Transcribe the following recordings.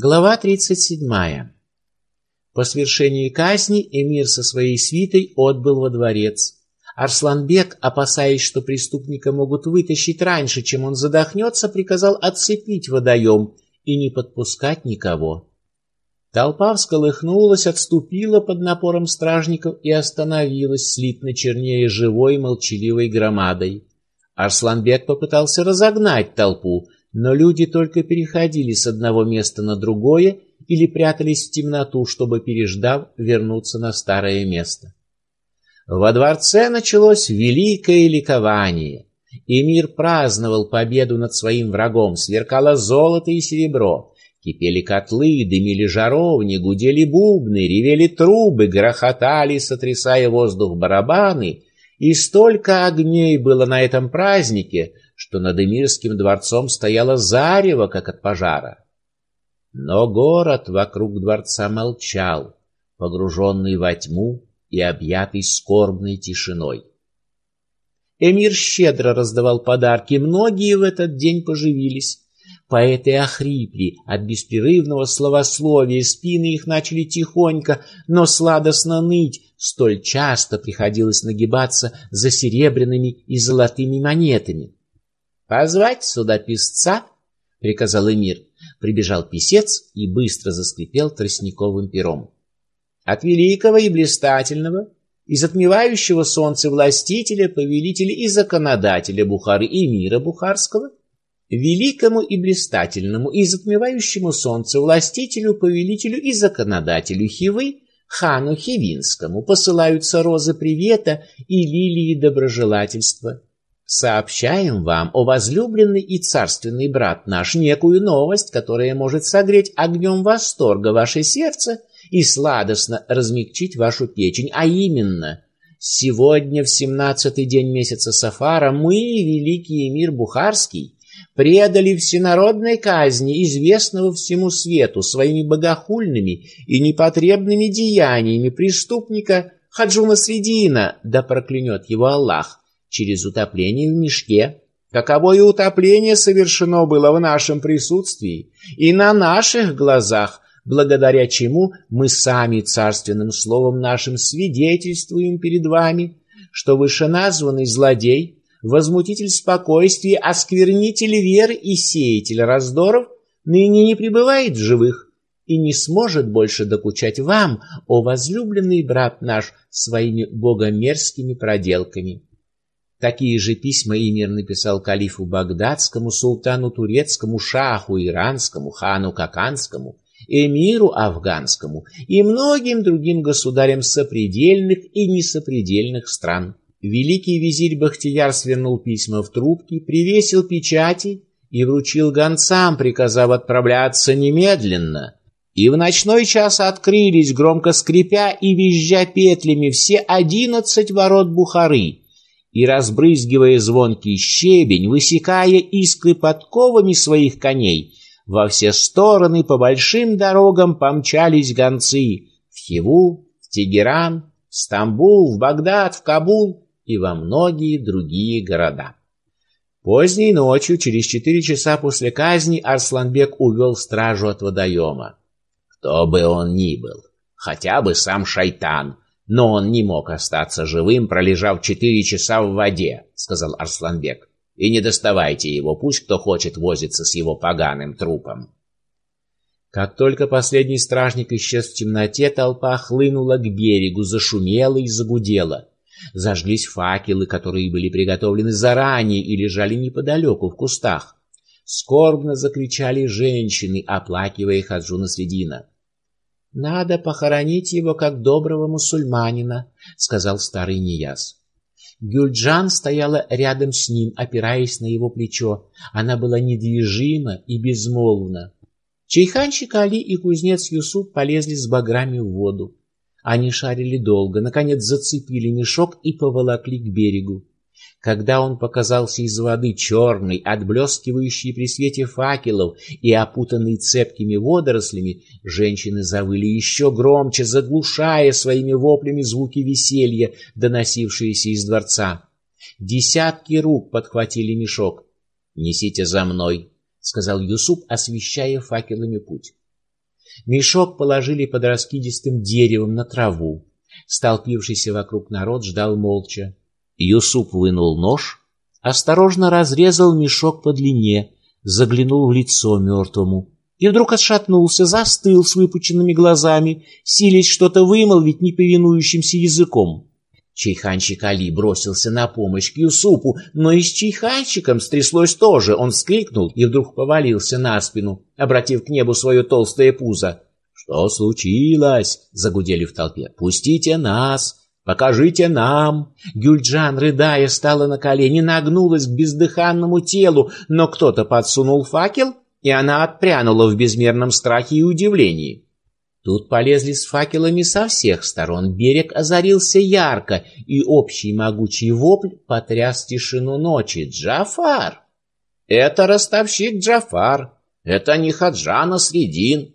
Глава 37. По свершении казни эмир со своей свитой отбыл во дворец. Арсланбек, опасаясь, что преступника могут вытащить раньше, чем он задохнется, приказал отцепить водоем и не подпускать никого. Толпа всколыхнулась, отступила под напором стражников и остановилась, слитно чернее живой молчаливой громадой. Арсланбек попытался разогнать толпу, но люди только переходили с одного места на другое или прятались в темноту, чтобы, переждав, вернуться на старое место. Во дворце началось великое ликование. Эмир праздновал победу над своим врагом, сверкало золото и серебро, кипели котлы, дымили жаровни, гудели бубны, ревели трубы, грохотали, сотрясая воздух барабаны, и столько огней было на этом празднике, что над Эмирским дворцом стояло зарево, как от пожара. Но город вокруг дворца молчал, погруженный во тьму и объятый скорбной тишиной. Эмир щедро раздавал подарки, многие в этот день поживились. Поэты охрипли от беспрерывного словословия, спины их начали тихонько, но сладостно ныть, столь часто приходилось нагибаться за серебряными и золотыми монетами. «Позвать сюда писца!» — приказал Эмир. Прибежал писец и быстро заскрипел тростниковым пером. «От великого и блистательного, и затмевающего солнце властителя, повелителя и законодателя Бухары и мира Бухарского, великому и блистательному и затмевающему солнце властителю, повелителю и законодателю Хивы, хану Хивинскому посылаются розы привета и лилии доброжелательства» Сообщаем вам, о возлюбленный и царственный брат наш, некую новость, которая может согреть огнем восторга ваше сердце и сладостно размягчить вашу печень, а именно, сегодня в семнадцатый день месяца Сафара мы, великий эмир Бухарский, предали всенародной казни известного всему свету своими богохульными и непотребными деяниями преступника Хаджуна Средина, да проклянет его Аллах, через утопление в мешке. Каковое утопление совершено было в нашем присутствии и на наших глазах, благодаря чему мы сами царственным словом нашим свидетельствуем перед вами, что вышеназванный злодей, возмутитель спокойствия, осквернитель веры и сеятель раздоров ныне не пребывает в живых и не сможет больше докучать вам, о возлюбленный брат наш, своими богомерзкими проделками. Такие же письма Эмир написал калифу Багдадскому, султану турецкому, шаху иранскому, хану каканскому, эмиру афганскому и многим другим государям сопредельных и несопредельных стран. Великий визирь Бахтияр свернул письма в трубки, привесил печати и вручил гонцам, приказав отправляться немедленно. И в ночной час открылись, громко скрипя и визжа петлями, все одиннадцать ворот Бухары — и, разбрызгивая звонкий щебень, высекая искры подковами своих коней, во все стороны по большим дорогам помчались гонцы в Хиву, в Тегеран, в Стамбул, в Багдад, в Кабул и во многие другие города. Поздней ночью, через четыре часа после казни, Арсланбек увел стражу от водоема. Кто бы он ни был, хотя бы сам шайтан — но он не мог остаться живым, пролежав четыре часа в воде, сказал Арсланбек. И не доставайте его, пусть кто хочет возиться с его поганым трупом. Как только последний стражник исчез в темноте, толпа хлынула к берегу, зашумела и загудела. Зажглись факелы, которые были приготовлены заранее и лежали неподалеку в кустах. Скорбно закричали женщины, оплакивая Хаджуна Средина. Надо похоронить его как доброго мусульманина, сказал старый Нияз. Гюльджан стояла рядом с ним, опираясь на его плечо. Она была недвижима и безмолвна. Чайханщик Али и кузнец Юсуф полезли с баграми в воду. Они шарили долго, наконец зацепили мешок и поволокли к берегу. Когда он показался из воды черный, отблескивающий при свете факелов и опутанный цепкими водорослями, женщины завыли еще громче, заглушая своими воплями звуки веселья, доносившиеся из дворца. Десятки рук подхватили мешок. «Несите за мной», — сказал Юсуп, освещая факелами путь. Мешок положили под раскидистым деревом на траву. Столпившийся вокруг народ ждал молча. Юсуп вынул нож, осторожно разрезал мешок по длине, заглянул в лицо мертвому и вдруг отшатнулся, застыл с выпученными глазами, силясь что-то вымолвить неповинующимся языком. Чайханчик Али бросился на помощь к Юсупу, но и с чайханчиком стряслось тоже. Он вскрикнул и вдруг повалился на спину, обратив к небу свое толстое пузо. «Что случилось?» — загудели в толпе. «Пустите нас! Покажите нам!» Гюльджан, рыдая, стала на колени, нагнулась к бездыханному телу, но кто-то подсунул факел, и она отпрянула в безмерном страхе и удивлении. Тут полезли с факелами со всех сторон, берег озарился ярко, и общий могучий вопль потряс тишину ночи. «Джафар! Это ростовщик Джафар! Это не Хаджана Средин!»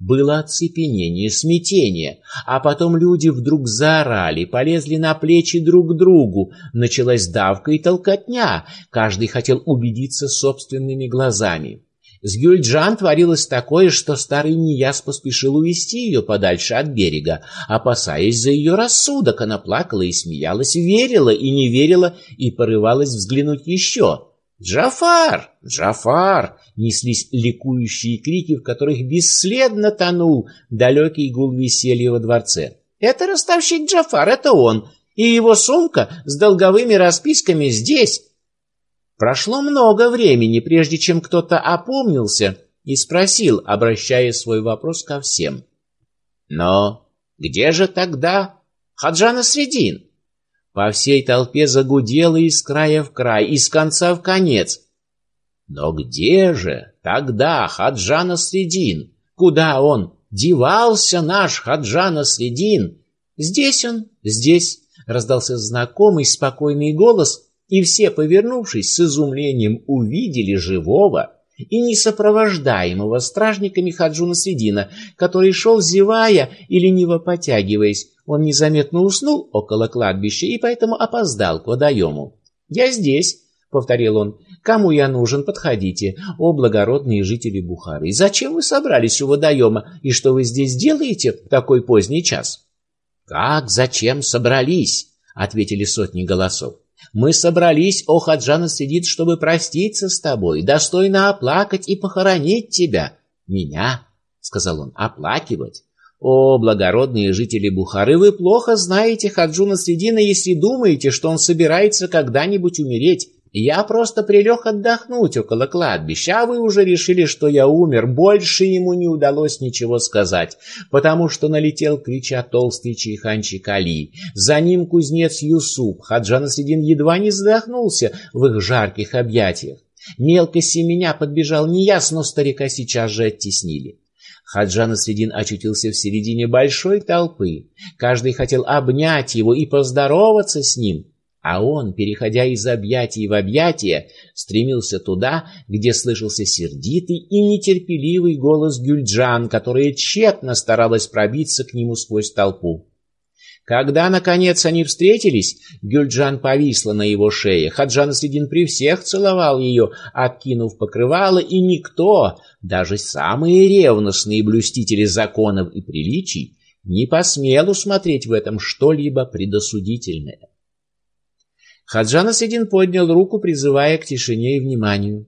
Было оцепенение, смятение, а потом люди вдруг заорали, полезли на плечи друг к другу. Началась давка и толкотня, каждый хотел убедиться собственными глазами. С Гюльджан творилось такое, что старый Нияс поспешил увести ее подальше от берега. Опасаясь за ее рассудок, она плакала и смеялась, верила и не верила, и порывалась взглянуть еще. «Джафар! Джафар!» неслись ликующие крики, в которых бесследно тонул далекий гул веселья во дворце. «Это ростовщик Джафар, это он, и его сумка с долговыми расписками здесь, Прошло много времени, прежде чем кто-то опомнился и спросил, обращая свой вопрос ко всем. «Но где же тогда Хаджана Средин?» По всей толпе загудело из края в край, из конца в конец. «Но где же тогда Хаджана Средин? Куда он девался, наш Хаджана Средин?» «Здесь он, здесь», — раздался знакомый спокойный голос — и все, повернувшись с изумлением, увидели живого и несопровождаемого стражниками Хаджуна Средина, который шел зевая и лениво потягиваясь. Он незаметно уснул около кладбища и поэтому опоздал к водоему. «Я здесь», — повторил он. «Кому я нужен, подходите, о благородные жители Бухары. Зачем вы собрались у водоема, и что вы здесь делаете в такой поздний час?» «Как, зачем собрались?» — ответили сотни голосов. Мы собрались, о Хаджана сидит, чтобы проститься с тобой, достойно оплакать и похоронить тебя. Меня, — сказал он, — оплакивать. О, благородные жители Бухары, вы плохо знаете Хаджуна Средина, если думаете, что он собирается когда-нибудь умереть. Я просто прилег отдохнуть около кладбища, а вы уже решили, что я умер. Больше ему не удалось ничего сказать, потому что налетел, крича толстый чайханчик Али. За ним кузнец Юсуп. Хаджан Средин едва не задохнулся в их жарких объятиях. Мелко семеня подбежал неясно, но старика сейчас же оттеснили. Хаджан Средин очутился в середине большой толпы. Каждый хотел обнять его и поздороваться с ним. А он, переходя из объятий в объятия, стремился туда, где слышался сердитый и нетерпеливый голос Гюльджан, которая тщетно старалась пробиться к нему сквозь толпу. Когда, наконец, они встретились, Гюльджан повисла на его шее. Хаджан Средин при всех целовал ее, откинув покрывало, и никто, даже самые ревностные блюстители законов и приличий, не посмел усмотреть в этом что-либо предосудительное. Хаджан Асидин поднял руку, призывая к тишине и вниманию.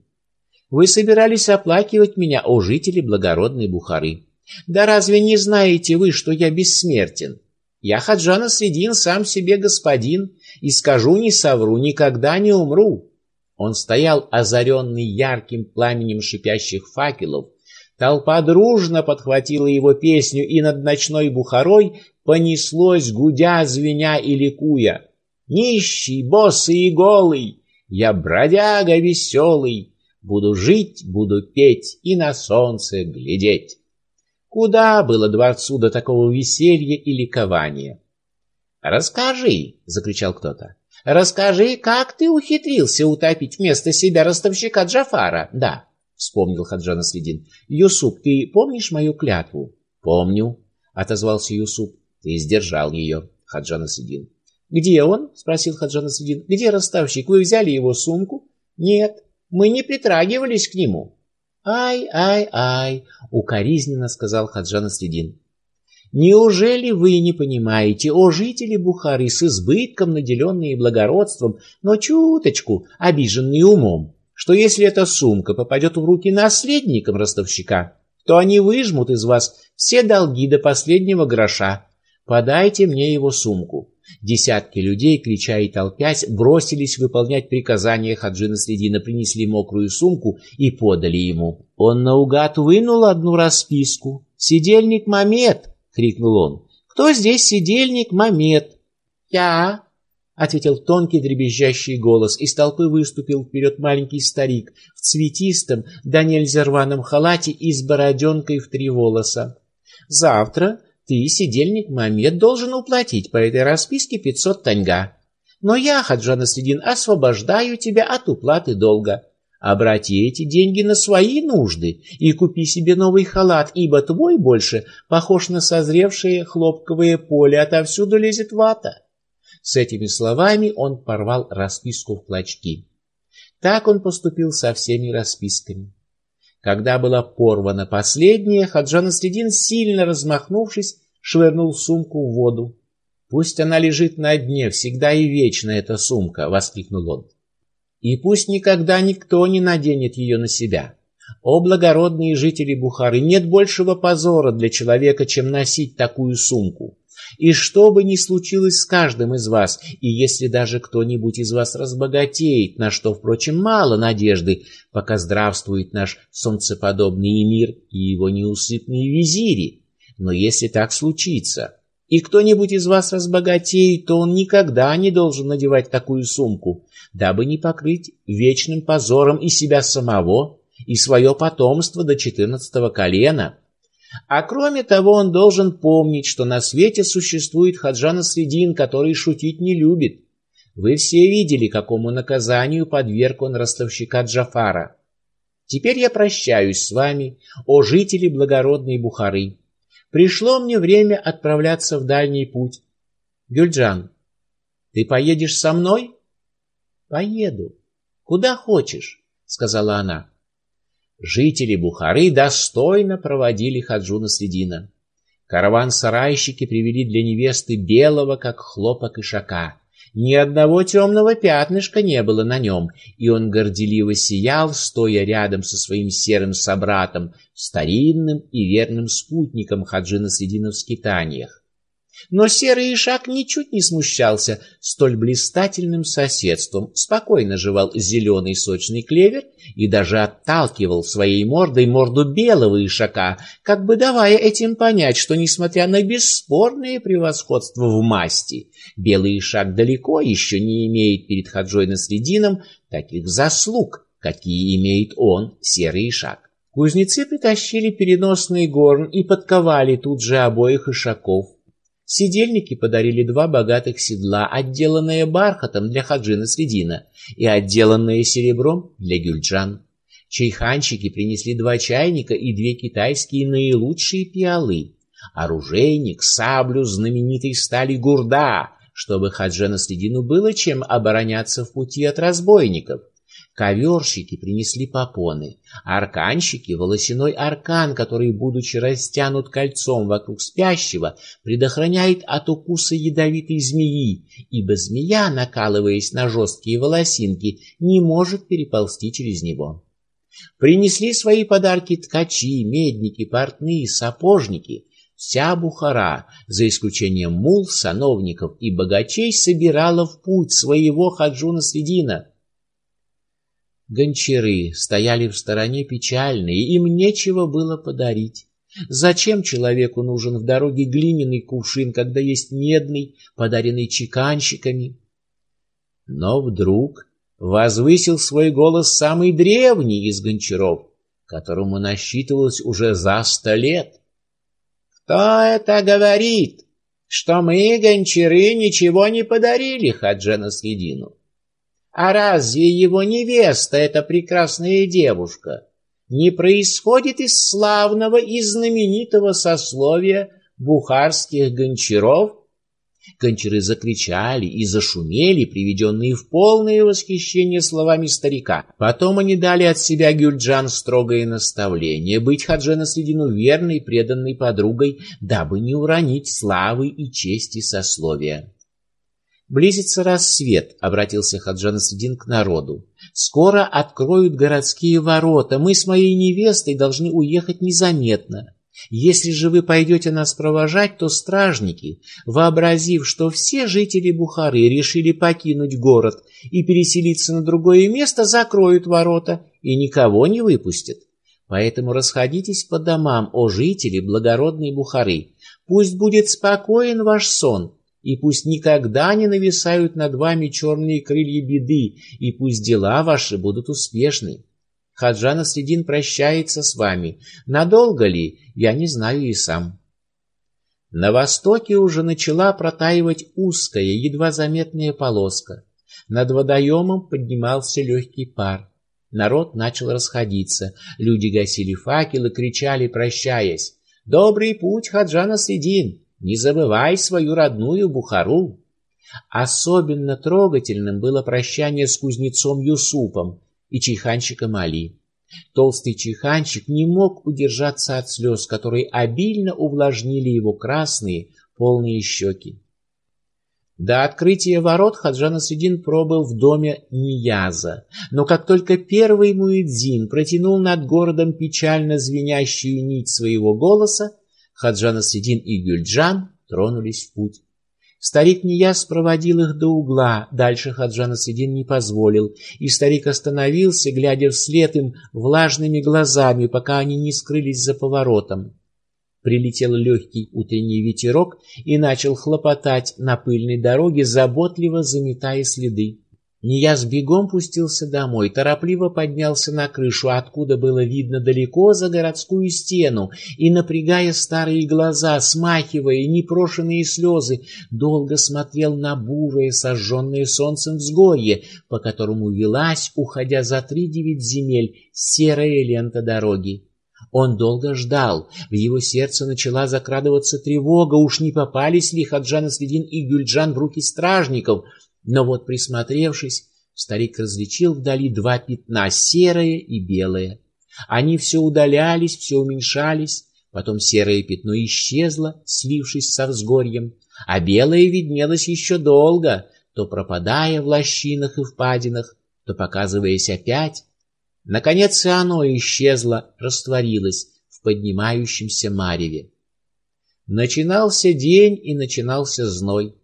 «Вы собирались оплакивать меня, о жители благородной Бухары. Да разве не знаете вы, что я бессмертен? Я Хаджан Асидин, сам себе господин, и скажу, не совру, никогда не умру». Он стоял, озаренный ярким пламенем шипящих факелов. Толпа дружно подхватила его песню, и над ночной Бухарой понеслось, гудя, звеня и ликуя. Нищий, босый и голый, я бродяга веселый, Буду жить, буду петь и на солнце глядеть. Куда было дворцу до такого веселья и ликования? «Расскажи!» — закричал кто-то. «Расскажи, как ты ухитрился утопить вместо себя ростовщика Джафара?» «Да», — вспомнил Хаджан Следин. «Юсуп, ты помнишь мою клятву?» «Помню», — отозвался Юсуп. «Ты сдержал ее, Хаджан Следин. «Где он?» — спросил Хаджан Асадин. «Где расставщик? Вы взяли его сумку?» «Нет, мы не притрагивались к нему». «Ай, ай, ай!» — укоризненно сказал Хаджан Следин. Неужели вы не понимаете, о жители Бухары с избытком, наделенные благородством, но чуточку обиженные умом, что если эта сумка попадет в руки наследникам ростовщика, то они выжмут из вас все долги до последнего гроша. Подайте мне его сумку. Десятки людей, крича и толпясь, бросились выполнять приказания Хаджина Следина, принесли мокрую сумку и подали ему. Он наугад вынул одну расписку. «Сидельник Мамед!» — крикнул он. «Кто здесь сидельник Мамед?» «Я!» — ответил тонкий дребезжащий голос. Из толпы выступил вперед маленький старик в цветистом, да нельзя рваном халате и с бороденкой в три волоса. «Завтра ты, сидельник Мамед, должен уплатить по этой расписке пятьсот таньга. Но я, Хаджан Аследин, освобождаю тебя от уплаты долга. Обрати эти деньги на свои нужды и купи себе новый халат, ибо твой больше похож на созревшее хлопковое поле, отовсюду лезет вата. С этими словами он порвал расписку в клочки. Так он поступил со всеми расписками. Когда была порвана последняя, Хаджан Следин, сильно размахнувшись, швырнул сумку в воду. «Пусть она лежит на дне, всегда и вечно эта сумка!» — воскликнул он. И пусть никогда никто не наденет ее на себя. О, благородные жители Бухары, нет большего позора для человека, чем носить такую сумку. И что бы ни случилось с каждым из вас, и если даже кто-нибудь из вас разбогатеет, на что, впрочем, мало надежды, пока здравствует наш солнцеподобный мир и его неусыпные визири, но если так случится, и кто-нибудь из вас разбогатеет, то он никогда не должен надевать такую сумку, дабы не покрыть вечным позором и себя самого, и свое потомство до четырнадцатого колена. А кроме того, он должен помнить, что на свете существует Хаджана Средин, который шутить не любит. Вы все видели, какому наказанию подверг он ростовщика Джафара. Теперь я прощаюсь с вами, о жители благородной Бухары. Пришло мне время отправляться в дальний путь. Гюльджан, ты поедешь со мной? Поеду. Куда хочешь, сказала она. Жители Бухары достойно проводили Хаджуна Следина. Караван-сарайщики привели для невесты белого, как хлопок ишака. Ни одного темного пятнышка не было на нем, и он горделиво сиял, стоя рядом со своим серым собратом, старинным и верным спутником Хаджина Средина в скитаниях. Но серый ишак ничуть не смущался столь блистательным соседством, спокойно жевал зеленый сочный клевер и даже отталкивал своей мордой морду белого ишака, как бы давая этим понять, что, несмотря на бесспорное превосходство в масти, белый ишак далеко еще не имеет перед Хаджой Наследином таких заслуг, какие имеет он, серый ишак. Кузнецы притащили переносный горн и подковали тут же обоих ишаков, Сидельники подарили два богатых седла, отделанные бархатом для Хаджина Средина и отделанные серебром для Гюльджан. Чайханщики принесли два чайника и две китайские наилучшие пиалы. Оружейник, саблю знаменитой стали гурда, чтобы Хаджана Средину было чем обороняться в пути от разбойников. Коверщики принесли попоны, арканщики — волосяной аркан, который, будучи растянут кольцом вокруг спящего, предохраняет от укуса ядовитой змеи, ибо змея, накалываясь на жесткие волосинки, не может переползти через него. Принесли свои подарки ткачи, медники, портные, сапожники. Вся Бухара, за исключением мул, сановников и богачей, собирала в путь своего хаджуна Средина — Гончары стояли в стороне печальные, им нечего было подарить. Зачем человеку нужен в дороге глиняный кувшин, когда есть медный, подаренный чеканщиками? Но вдруг возвысил свой голос самый древний из гончаров, которому насчитывалось уже за сто лет. «Кто это говорит, что мы, гончары, ничего не подарили Хаджана Средину?» А разве его невеста, эта прекрасная девушка, не происходит из славного и знаменитого сословия бухарских гончаров? Кончеры закричали и зашумели, приведенные в полное восхищение словами старика. Потом они дали от себя Гюльджан строгое наставление быть Хаджена Средину верной преданной подругой, дабы не уронить славы и чести сословия. «Близится рассвет», — обратился Хаджан Средин к народу. «Скоро откроют городские ворота. Мы с моей невестой должны уехать незаметно. Если же вы пойдете нас провожать, то стражники, вообразив, что все жители Бухары решили покинуть город и переселиться на другое место, закроют ворота и никого не выпустят. Поэтому расходитесь по домам, о жители благородной Бухары. Пусть будет спокоен ваш сон, и пусть никогда не нависают над вами черные крылья беды, и пусть дела ваши будут успешны. Хаджан Средин прощается с вами. Надолго ли, я не знаю и сам. На востоке уже начала протаивать узкая, едва заметная полоска. Над водоемом поднимался легкий пар. Народ начал расходиться. Люди гасили факелы, кричали, прощаясь. «Добрый путь, Хаджана Средин! Не забывай свою родную Бухару!» Особенно трогательным было прощание с кузнецом Юсупом, и чайханщиком Али. Толстый чайханщик не мог удержаться от слез, которые обильно увлажнили его красные, полные щеки. До открытия ворот Хаджан Асудин пробыл в доме Нияза, но как только первый муэдзин протянул над городом печально звенящую нить своего голоса, Хаджан Асудин и Гюльджан тронулись в путь. Старик Нияс проводил их до угла, дальше Хаджан Асидин не позволил, и старик остановился, глядя вслед им влажными глазами, пока они не скрылись за поворотом. Прилетел легкий утренний ветерок и начал хлопотать на пыльной дороге, заботливо заметая следы. Нияз бегом пустился домой, торопливо поднялся на крышу, откуда было видно далеко за городскую стену, и, напрягая старые глаза, смахивая непрошенные слезы, долго смотрел на бурое, сожженное солнцем взгорье, по которому велась, уходя за три девять земель, серая лента дороги. Он долго ждал, в его сердце начала закрадываться тревога, уж не попались ли Хаджан Следин и Гюльджан в руки стражников — но вот присмотревшись, старик различил вдали два пятна, серое и белое. Они все удалялись, все уменьшались, потом серое пятно исчезло, слившись со взгорьем, а белое виднелось еще долго, то пропадая в лощинах и впадинах, то показываясь опять. Наконец и оно исчезло, растворилось в поднимающемся мареве. Начинался день и начинался зной,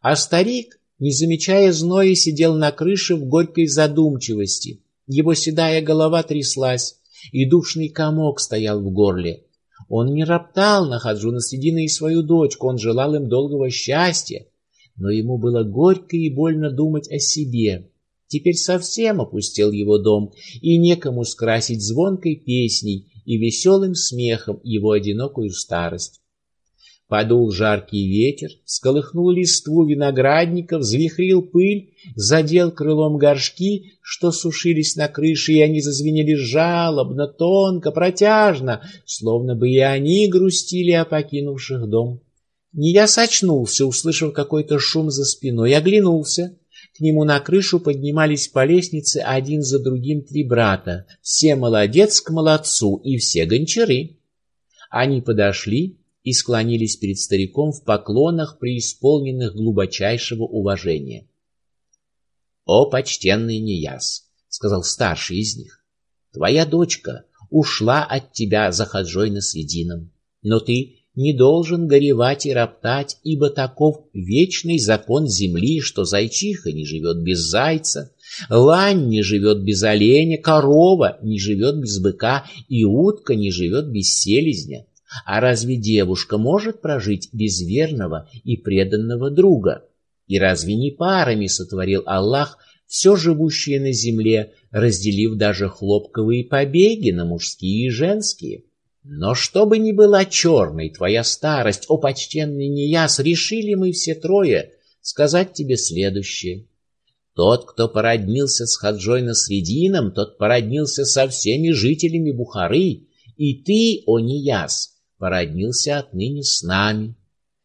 а старик не замечая зноя, сидел на крыше в горькой задумчивости. Его седая голова тряслась, и душный комок стоял в горле. Он не роптал на Хаджуна Средина и свою дочку, он желал им долгого счастья, но ему было горько и больно думать о себе. Теперь совсем опустел его дом, и некому скрасить звонкой песней и веселым смехом его одинокую старость. Подул жаркий ветер, сколыхнул листву виноградника, взвихрил пыль, задел крылом горшки, что сушились на крыше, и они зазвенели жалобно, тонко, протяжно, словно бы и они грустили о покинувших дом. Не я сочнулся, услышав какой-то шум за спиной, оглянулся. К нему на крышу поднимались по лестнице один за другим три брата. Все молодец к молодцу и все гончары. Они подошли, и склонились перед стариком в поклонах, преисполненных глубочайшего уважения. «О, почтенный Нияс!» — сказал старший из них. «Твоя дочка ушла от тебя за хаджой на средином, но ты не должен горевать и роптать, ибо таков вечный закон земли, что зайчиха не живет без зайца, лань не живет без оленя, корова не живет без быка и утка не живет без селезня. А разве девушка может прожить без верного и преданного друга? И разве не парами сотворил Аллах все живущее на земле, разделив даже хлопковые побеги на мужские и женские? Но чтобы ни была черной твоя старость, о почтенный неяс, решили мы все трое сказать тебе следующее. Тот, кто породнился с Хаджой Насредином, тот породнился со всеми жителями Бухары, и ты, о Нияс, породнился отныне с нами.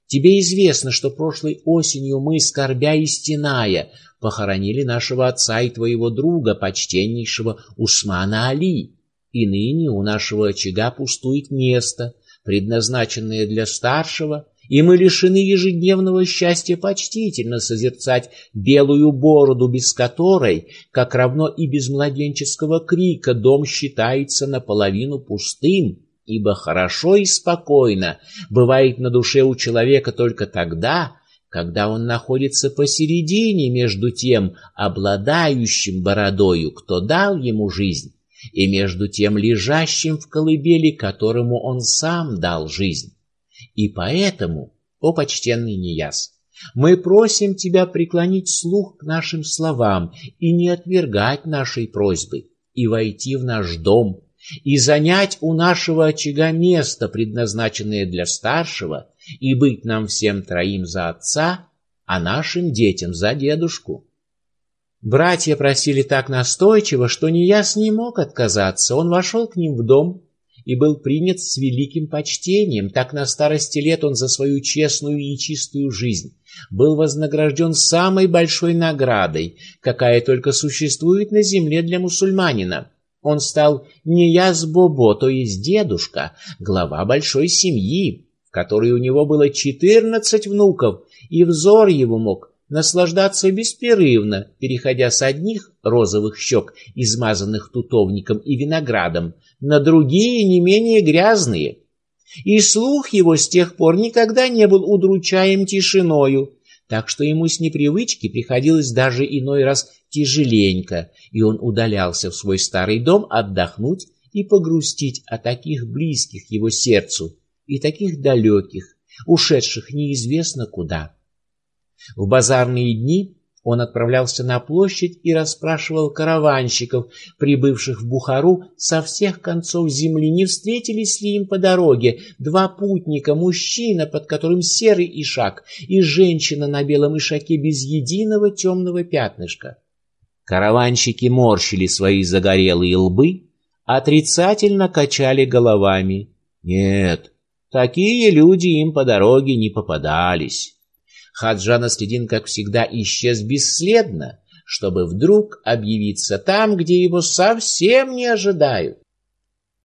Тебе известно, что прошлой осенью мы, скорбя и стеная, похоронили нашего отца и твоего друга, почтеннейшего Усмана Али. И ныне у нашего очага пустует место, предназначенное для старшего, и мы лишены ежедневного счастья почтительно созерцать белую бороду, без которой, как равно и без младенческого крика, дом считается наполовину пустым, ибо хорошо и спокойно бывает на душе у человека только тогда, когда он находится посередине между тем, обладающим бородою, кто дал ему жизнь, и между тем лежащим в колыбели, которому он сам дал жизнь. И поэтому, о почтенный Нияс, мы просим тебя преклонить слух к нашим словам и не отвергать нашей просьбы, и войти в наш дом, и занять у нашего очага место, предназначенное для старшего, и быть нам всем троим за отца, а нашим детям за дедушку. Братья просили так настойчиво, что Нияс не мог отказаться. Он вошел к ним в дом и был принят с великим почтением. Так на старости лет он за свою честную и чистую жизнь был вознагражден самой большой наградой, какая только существует на земле для мусульманина. Он стал Нияз Бобо, то есть дедушка, глава большой семьи, в которой у него было четырнадцать внуков, и взор его мог наслаждаться беспрерывно, переходя с одних розовых щек, измазанных тутовником и виноградом, на другие не менее грязные. И слух его с тех пор никогда не был удручаем тишиною, так что ему с непривычки приходилось даже иной раз тяжеленько, и он удалялся в свой старый дом отдохнуть и погрустить о таких близких его сердцу и таких далеких, ушедших неизвестно куда. В базарные дни он отправлялся на площадь и расспрашивал караванщиков, прибывших в Бухару со всех концов земли, не встретились ли им по дороге два путника, мужчина, под которым серый ишак, и женщина на белом ишаке без единого темного пятнышка. Караванщики морщили свои загорелые лбы, отрицательно качали головами. Нет, такие люди им по дороге не попадались. Хаджа Наследин, как всегда, исчез бесследно, чтобы вдруг объявиться там, где его совсем не ожидают.